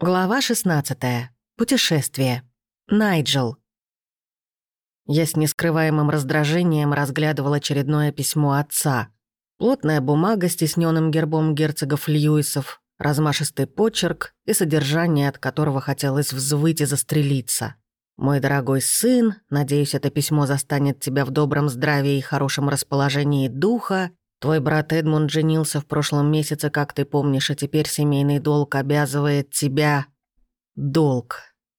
Глава 16. Путешествие. Найджел. Я с нескрываемым раздражением разглядывал очередное письмо отца. Плотная бумага с тисненным гербом герцогов Льюисов, размашистый почерк и содержание, от которого хотелось взвыть и застрелиться. «Мой дорогой сын, надеюсь, это письмо застанет тебя в добром здравии и хорошем расположении духа, Твой брат Эдмунд женился в прошлом месяце, как ты помнишь, а теперь семейный долг обязывает тебя... Долг.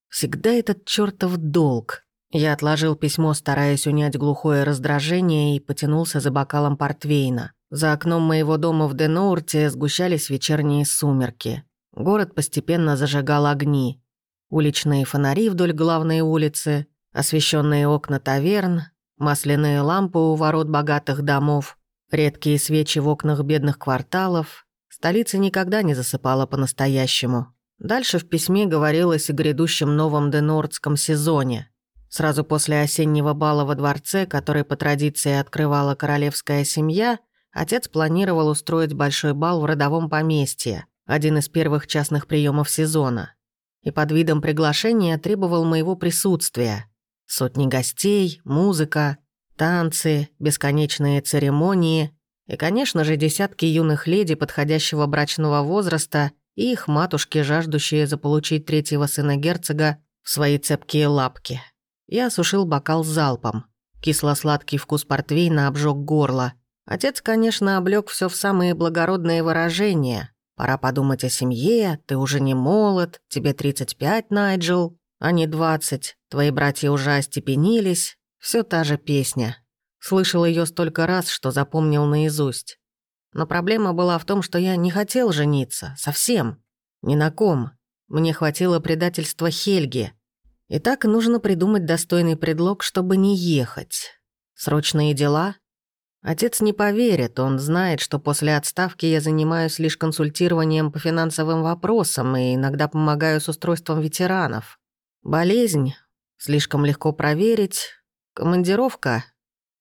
Всегда этот чертов долг. Я отложил письмо, стараясь унять глухое раздражение, и потянулся за бокалом портвейна. За окном моего дома в Деноурте сгущались вечерние сумерки. Город постепенно зажигал огни. Уличные фонари вдоль главной улицы, освещенные окна таверн, масляные лампы у ворот богатых домов — Редкие свечи в окнах бедных кварталов. Столица никогда не засыпала по-настоящему. Дальше в письме говорилось о грядущем новом денордском сезоне. Сразу после осеннего бала во дворце, который по традиции открывала королевская семья, отец планировал устроить большой бал в родовом поместье, один из первых частных приемов сезона. И под видом приглашения требовал моего присутствия. Сотни гостей, музыка, Танцы, бесконечные церемонии и, конечно же, десятки юных леди подходящего брачного возраста и их матушки, жаждущие заполучить третьего сына герцога в свои цепкие лапки. Я осушил бокал залпом. Кисло-сладкий вкус портвейна обжег горло. Отец, конечно, облёк все в самые благородные выражения. «Пора подумать о семье, ты уже не молод, тебе 35, Найджел, а не 20, твои братья уже остепенились, все та же песня. Слышал ее столько раз, что запомнил наизусть. Но проблема была в том, что я не хотел жениться. Совсем. Ни на ком. Мне хватило предательства Хельги. И так нужно придумать достойный предлог, чтобы не ехать. Срочные дела? Отец не поверит, он знает, что после отставки я занимаюсь лишь консультированием по финансовым вопросам и иногда помогаю с устройством ветеранов. Болезнь слишком легко проверить, Командировка?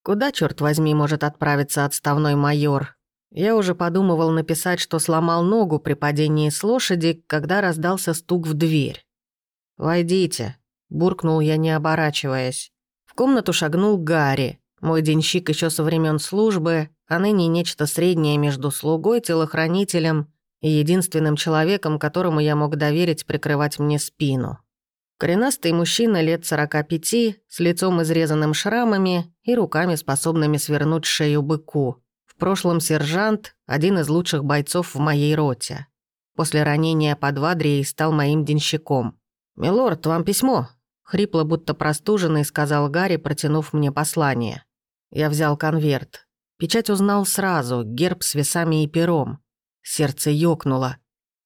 Куда, черт возьми, может отправиться отставной майор? Я уже подумывал написать, что сломал ногу при падении с лошади, когда раздался стук в дверь. «Войдите», — буркнул я, не оборачиваясь. В комнату шагнул Гарри, мой денщик еще со времен службы, а ныне нечто среднее между слугой, телохранителем и единственным человеком, которому я мог доверить прикрывать мне спину. Коренастый мужчина лет 45, с лицом изрезанным шрамами и руками, способными свернуть шею быку. В прошлом сержант, один из лучших бойцов в моей роте. После ранения под Вадрией стал моим денщиком. «Милорд, вам письмо?» Хрипло, будто простуженный, сказал Гарри, протянув мне послание. Я взял конверт. Печать узнал сразу, герб с весами и пером. Сердце ёкнуло.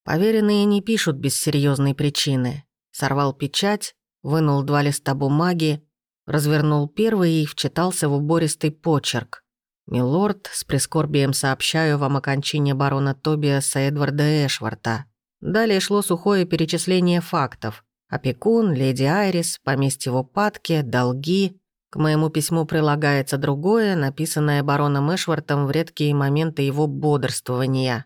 Поверенные не пишут без серьезной причины. Сорвал печать, вынул два листа бумаги, развернул первый и вчитался в убористый почерк. «Милорд, с прискорбием сообщаю вам о кончине барона Тобиаса Эдварда Эшварта». Далее шло сухое перечисление фактов. Опекун, леди Айрис, поместье в упадке, долги. К моему письму прилагается другое, написанное бароном Эшвартом в редкие моменты его бодрствования.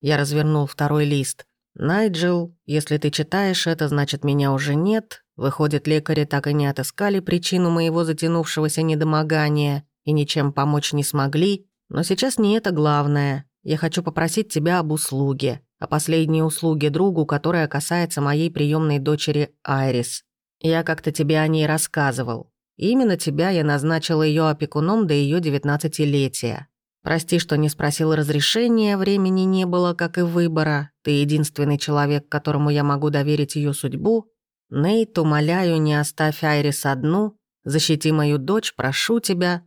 Я развернул второй лист. «Найджел, если ты читаешь это, значит, меня уже нет. Выходит, лекари так и не отыскали причину моего затянувшегося недомогания и ничем помочь не смогли. Но сейчас не это главное. Я хочу попросить тебя об услуге. О последней услуге другу, которая касается моей приемной дочери Айрис. Я как-то тебе о ней рассказывал. именно тебя я назначила ее опекуном до ее девятнадцатилетия. Прости, что не спросил разрешения, времени не было, как и выбора. Ты единственный человек, которому я могу доверить ее судьбу. Нейт, умоляю, не оставь Айрис одну. Защити мою дочь, прошу тебя.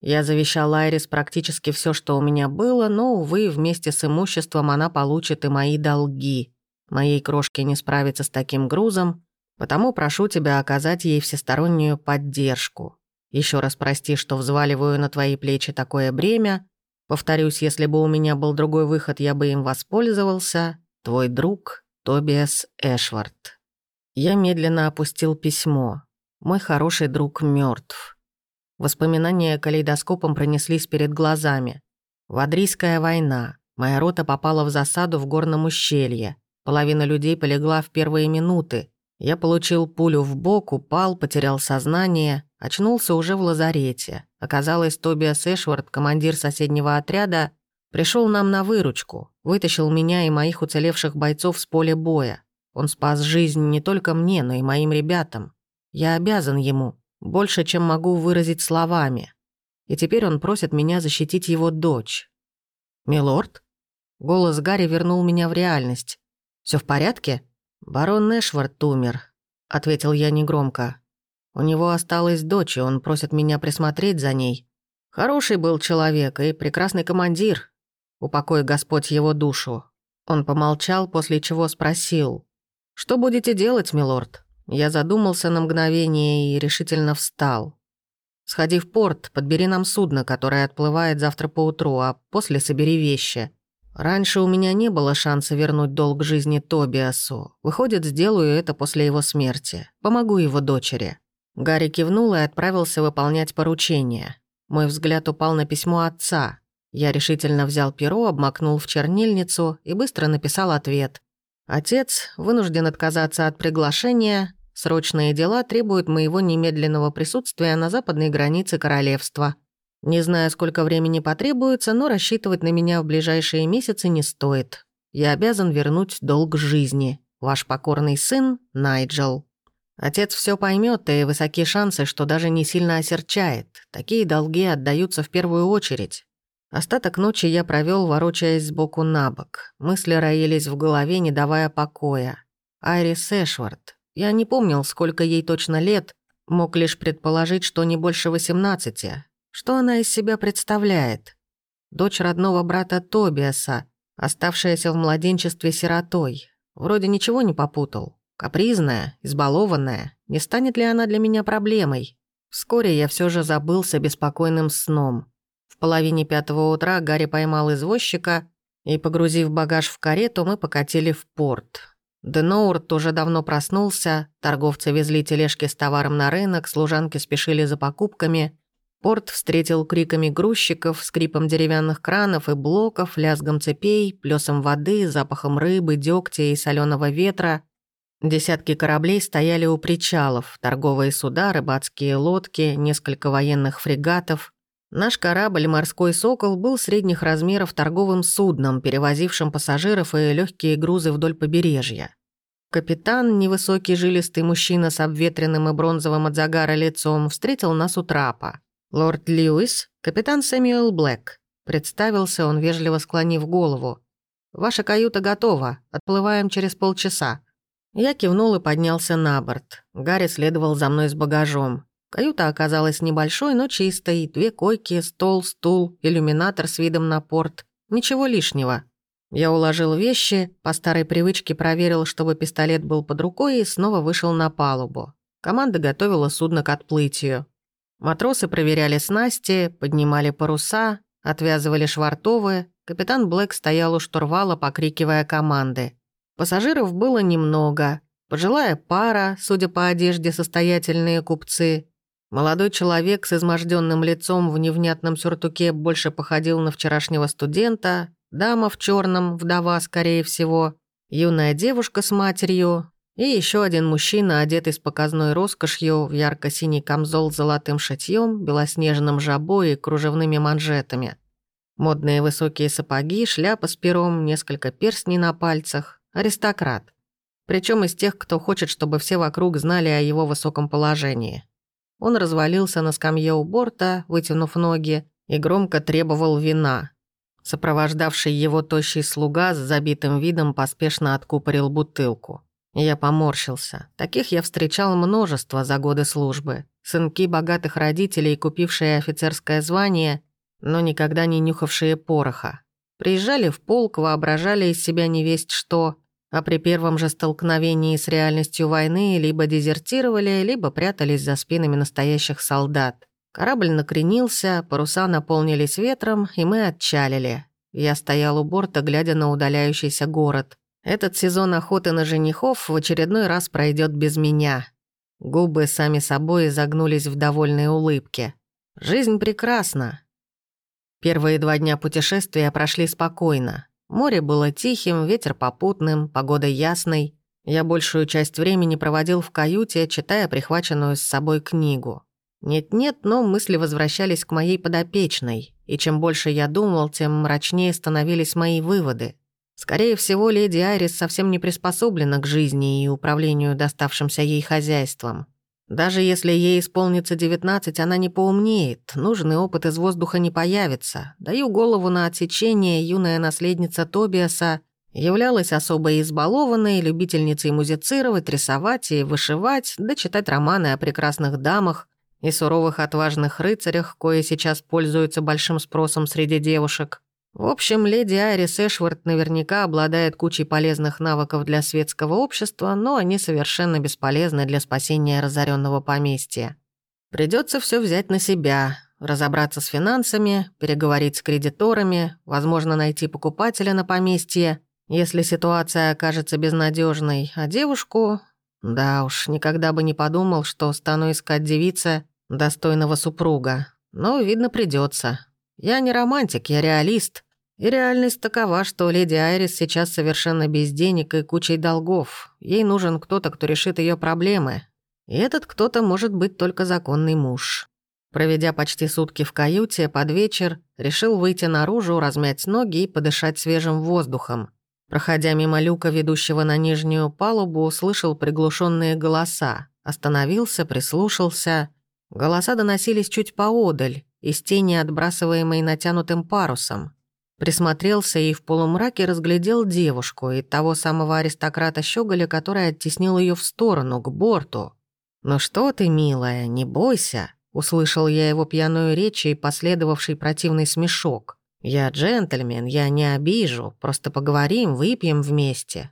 Я завещал Айрис практически все, что у меня было, но, увы, вместе с имуществом она получит и мои долги. Моей крошке не справиться с таким грузом, потому прошу тебя оказать ей всестороннюю поддержку. Еще раз прости, что взваливаю на твои плечи такое бремя, Повторюсь, если бы у меня был другой выход, я бы им воспользовался. Твой друг Тобиас Эшвард. Я медленно опустил письмо. Мой хороший друг мертв. Воспоминания калейдоскопом пронеслись перед глазами. Вадрийская война. Моя рота попала в засаду в горном ущелье. Половина людей полегла в первые минуты. Я получил пулю в бок, упал, потерял сознание, очнулся уже в лазарете. Оказалось, Тобиас Эшвард, командир соседнего отряда, пришел нам на выручку, вытащил меня и моих уцелевших бойцов с поля боя. Он спас жизнь не только мне, но и моим ребятам. Я обязан ему, больше, чем могу выразить словами. И теперь он просит меня защитить его дочь. «Милорд?» Голос Гарри вернул меня в реальность. Все в порядке?» «Барон Нэшвард умер», — ответил я негромко. «У него осталась дочь, и он просит меня присмотреть за ней. Хороший был человек и прекрасный командир. Упокой Господь его душу». Он помолчал, после чего спросил. «Что будете делать, милорд?» Я задумался на мгновение и решительно встал. «Сходи в порт, подбери нам судно, которое отплывает завтра поутру, а после собери вещи. Раньше у меня не было шанса вернуть долг жизни Тобиасу. Выходит, сделаю это после его смерти. Помогу его дочери». Гарри кивнул и отправился выполнять поручение. Мой взгляд упал на письмо отца. Я решительно взял перо, обмакнул в чернильницу и быстро написал ответ. Отец вынужден отказаться от приглашения. Срочные дела требуют моего немедленного присутствия на западной границе королевства. Не знаю, сколько времени потребуется, но рассчитывать на меня в ближайшие месяцы не стоит. Я обязан вернуть долг жизни. Ваш покорный сын Найджел. Отец все поймет, и высокие шансы, что даже не сильно осерчает. Такие долги отдаются в первую очередь. Остаток ночи я провел, ворочаясь сбоку на бок. Мысли роились в голове, не давая покоя. Айрис Эшвард. Я не помнил, сколько ей точно лет, мог лишь предположить, что не больше восемнадцати. Что она из себя представляет? Дочь родного брата Тобиаса, оставшаяся в младенчестве сиротой. Вроде ничего не попутал. Капризная, избалованная. Не станет ли она для меня проблемой? Вскоре я все же забылся беспокойным сном. В половине пятого утра Гарри поймал извозчика, и, погрузив багаж в карету, мы покатили в порт. Деноурт уже давно проснулся, торговцы везли тележки с товаром на рынок, служанки спешили за покупками, Порт встретил криками грузчиков, скрипом деревянных кранов и блоков, лязгом цепей, плесом воды, запахом рыбы, дегтя и соленого ветра. Десятки кораблей стояли у причалов, торговые суда, рыбацкие лодки, несколько военных фрегатов. Наш корабль «Морской сокол» был средних размеров торговым судном, перевозившим пассажиров и легкие грузы вдоль побережья. Капитан, невысокий жилистый мужчина с обветренным и бронзовым от загара лицом, встретил нас у трапа. «Лорд Льюис, капитан Сэмюэл Блэк», — представился он, вежливо склонив голову. «Ваша каюта готова, отплываем через полчаса». Я кивнул и поднялся на борт. Гарри следовал за мной с багажом. Каюта оказалась небольшой, но чистой. Две койки, стол, стул, иллюминатор с видом на порт. Ничего лишнего. Я уложил вещи, по старой привычке проверил, чтобы пистолет был под рукой и снова вышел на палубу. Команда готовила судно к отплытию. Матросы проверяли снасти, поднимали паруса, отвязывали швартовы. Капитан Блэк стоял у штурвала, покрикивая команды. Пассажиров было немного. Пожилая пара, судя по одежде, состоятельные купцы. Молодой человек с изможденным лицом в невнятном сюртуке больше походил на вчерашнего студента. Дама в черном, вдова, скорее всего. Юная девушка с матерью, и еще один мужчина, одетый с показной роскошью, в ярко-синий камзол с золотым шитьем, белоснежным жабо и кружевными манжетами. Модные высокие сапоги, шляпа с пером, несколько перстней на пальцах. Аристократ. Причем из тех, кто хочет, чтобы все вокруг знали о его высоком положении. Он развалился на скамье у борта, вытянув ноги, и громко требовал вина. Сопровождавший его тощий слуга с забитым видом поспешно откупорил бутылку. Я поморщился. Таких я встречал множество за годы службы. Сынки богатых родителей, купившие офицерское звание, но никогда не нюхавшие пороха. Приезжали в полк, воображали из себя невесть что, а при первом же столкновении с реальностью войны либо дезертировали, либо прятались за спинами настоящих солдат. Корабль накренился, паруса наполнились ветром, и мы отчалили. Я стоял у борта, глядя на удаляющийся город. Этот сезон охоты на женихов в очередной раз пройдет без меня. Губы сами собой изогнулись в довольной улыбке. Жизнь прекрасна. Первые два дня путешествия прошли спокойно. Море было тихим, ветер попутным, погода ясной. Я большую часть времени проводил в каюте, читая прихваченную с собой книгу. Нет-нет, но мысли возвращались к моей подопечной, и чем больше я думал, тем мрачнее становились мои выводы. Скорее всего, леди Айрис совсем не приспособлена к жизни и управлению доставшимся ей хозяйством. Даже если ей исполнится 19, она не поумнеет, нужный опыт из воздуха не появится. Даю голову на отсечение, юная наследница Тобиаса являлась особо избалованной, любительницей музицировать, рисовать и вышивать, да читать романы о прекрасных дамах и суровых отважных рыцарях, кое сейчас пользуются большим спросом среди девушек. В общем, леди Айрис Эшвард наверняка обладает кучей полезных навыков для светского общества, но они совершенно бесполезны для спасения разоренного поместья. Придется все взять на себя, разобраться с финансами, переговорить с кредиторами, возможно, найти покупателя на поместье, если ситуация окажется безнадежной, а девушку... Да уж, никогда бы не подумал, что стану искать девица достойного супруга. Но, видно, придется. Я не романтик, я реалист. И реальность такова, что леди Айрис сейчас совершенно без денег и кучей долгов. Ей нужен кто-то, кто решит ее проблемы. И этот кто-то может быть только законный муж. Проведя почти сутки в каюте, под вечер решил выйти наружу, размять ноги и подышать свежим воздухом. Проходя мимо люка, ведущего на нижнюю палубу, услышал приглушенные голоса. Остановился, прислушался. Голоса доносились чуть поодаль, из тени, отбрасываемой натянутым парусом. Присмотрелся и в полумраке разглядел девушку и того самого аристократа Щеголя, который оттеснил ее в сторону, к борту. «Ну что ты, милая, не бойся», — услышал я его пьяную речь и последовавший противный смешок. «Я джентльмен, я не обижу, просто поговорим, выпьем вместе».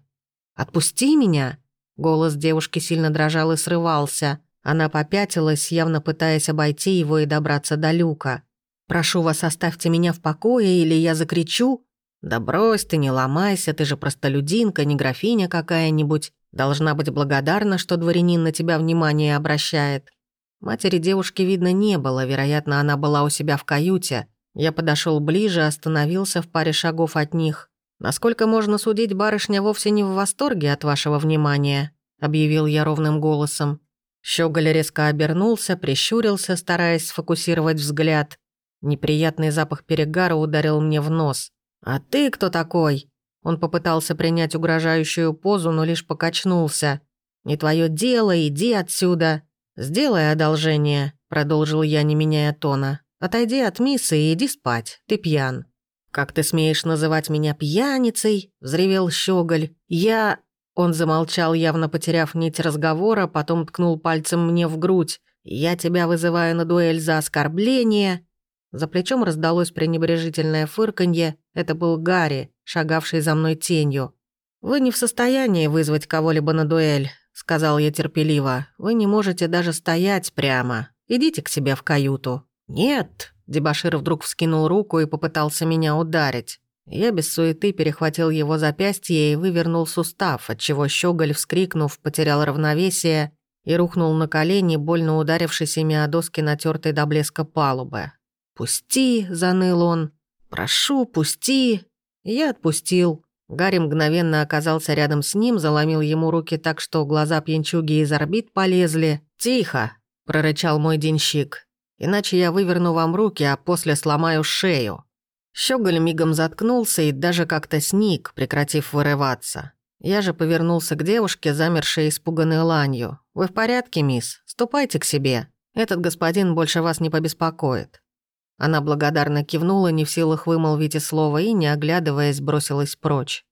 «Отпусти меня!» Голос девушки сильно дрожал и срывался. Она попятилась, явно пытаясь обойти его и добраться до люка. «Прошу вас, оставьте меня в покое, или я закричу». «Да брось ты, не ломайся, ты же простолюдинка, не графиня какая-нибудь. Должна быть благодарна, что дворянин на тебя внимание обращает». Матери девушки видно не было, вероятно, она была у себя в каюте. Я подошел ближе, остановился в паре шагов от них. «Насколько можно судить, барышня вовсе не в восторге от вашего внимания», объявил я ровным голосом. Щеголь резко обернулся, прищурился, стараясь сфокусировать взгляд. Неприятный запах перегара ударил мне в нос. «А ты кто такой?» Он попытался принять угрожающую позу, но лишь покачнулся. «Не твое дело, иди отсюда!» «Сделай одолжение», — продолжил я, не меняя тона. «Отойди от миссы и иди спать, ты пьян». «Как ты смеешь называть меня пьяницей?» — взревел Щеголь. «Я...» Он замолчал, явно потеряв нить разговора, потом ткнул пальцем мне в грудь. «Я тебя вызываю на дуэль за оскорбление». За плечом раздалось пренебрежительное фырканье. Это был Гарри, шагавший за мной тенью. «Вы не в состоянии вызвать кого-либо на дуэль», — сказал я терпеливо. «Вы не можете даже стоять прямо. Идите к себе в каюту». «Нет», — Дебашир вдруг вскинул руку и попытался меня ударить. Я без суеты перехватил его запястье и вывернул сустав, отчего щеголь, вскрикнув, потерял равновесие и рухнул на колени, больно ударившись ими о доски натертой до блеска палубы. «Пусти!» — заныл он. «Прошу, пусти!» я отпустил. Гарри мгновенно оказался рядом с ним, заломил ему руки так, что глаза пьянчуги из орбит полезли. «Тихо!» — прорычал мой денщик. «Иначе я выверну вам руки, а после сломаю шею». Щеголь мигом заткнулся и даже как-то сник, прекратив вырываться. Я же повернулся к девушке, замершей испуганной ланью. «Вы в порядке, мисс? Ступайте к себе. Этот господин больше вас не побеспокоит». Она благодарно кивнула, не в силах вымолвить и слова, и, не оглядываясь, бросилась прочь.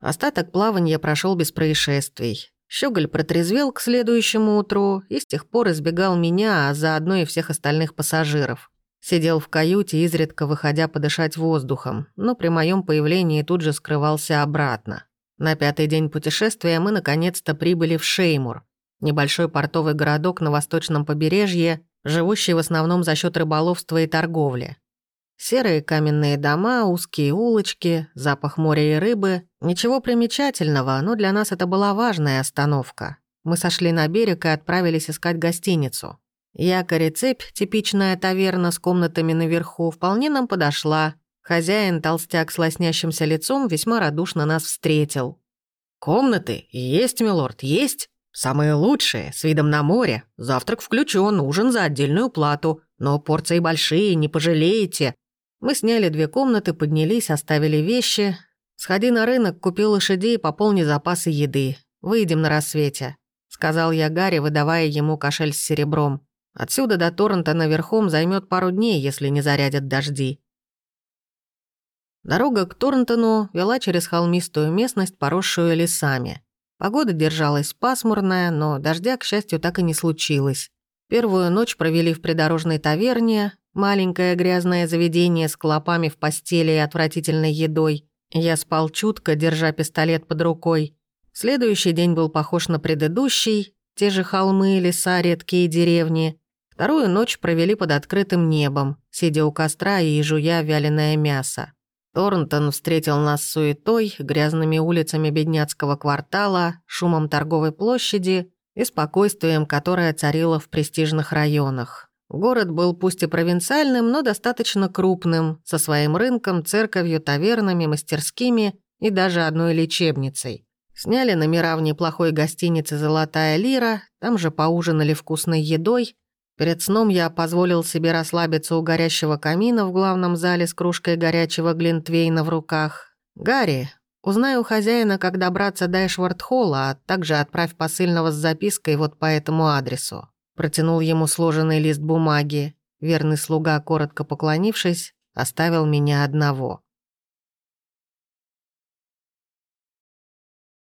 Остаток плавания прошел без происшествий. Щеголь протрезвел к следующему утру и с тех пор избегал меня, а заодно и всех остальных пассажиров. Сидел в каюте, изредка выходя подышать воздухом, но при моем появлении тут же скрывался обратно. На пятый день путешествия мы наконец-то прибыли в Шеймур, небольшой портовый городок на восточном побережье, живущий в основном за счет рыболовства и торговли. Серые каменные дома, узкие улочки, запах моря и рыбы. Ничего примечательного, но для нас это была важная остановка. Мы сошли на берег и отправились искать гостиницу. Якорь и цепь, типичная таверна с комнатами наверху, вполне нам подошла. Хозяин, толстяк с лоснящимся лицом, весьма радушно нас встретил. «Комнаты? Есть, милорд, есть. Самые лучшие, с видом на море. Завтрак включен, ужин за отдельную плату. Но порции большие, не пожалеете». Мы сняли две комнаты, поднялись, оставили вещи. «Сходи на рынок, купи лошадей, пополни запасы еды. Выйдем на рассвете», — сказал я Гарри, выдавая ему кошель с серебром. «Отсюда до Торрентона верхом займет пару дней, если не зарядят дожди». Дорога к Торнтону вела через холмистую местность, поросшую лесами. Погода держалась пасмурная, но дождя, к счастью, так и не случилось. Первую ночь провели в придорожной таверне, маленькое грязное заведение с клопами в постели и отвратительной едой. Я спал чутко, держа пистолет под рукой. Следующий день был похож на предыдущий, те же холмы, леса, редкие деревни. Вторую ночь провели под открытым небом, сидя у костра и жуя вяленое мясо. Торнтон встретил нас суетой, грязными улицами бедняцкого квартала, шумом торговой площади и спокойствием, которое царило в престижных районах. Город был пусть и провинциальным, но достаточно крупным, со своим рынком, церковью, тавернами, мастерскими и даже одной лечебницей. Сняли номера в неплохой гостинице «Золотая лира», там же поужинали вкусной едой, Перед сном я позволил себе расслабиться у горящего камина в главном зале с кружкой горячего глинтвейна в руках. «Гарри, узнай у хозяина, как добраться до Эшвард-холла, а также отправь посыльного с запиской вот по этому адресу». Протянул ему сложенный лист бумаги. Верный слуга, коротко поклонившись, оставил меня одного.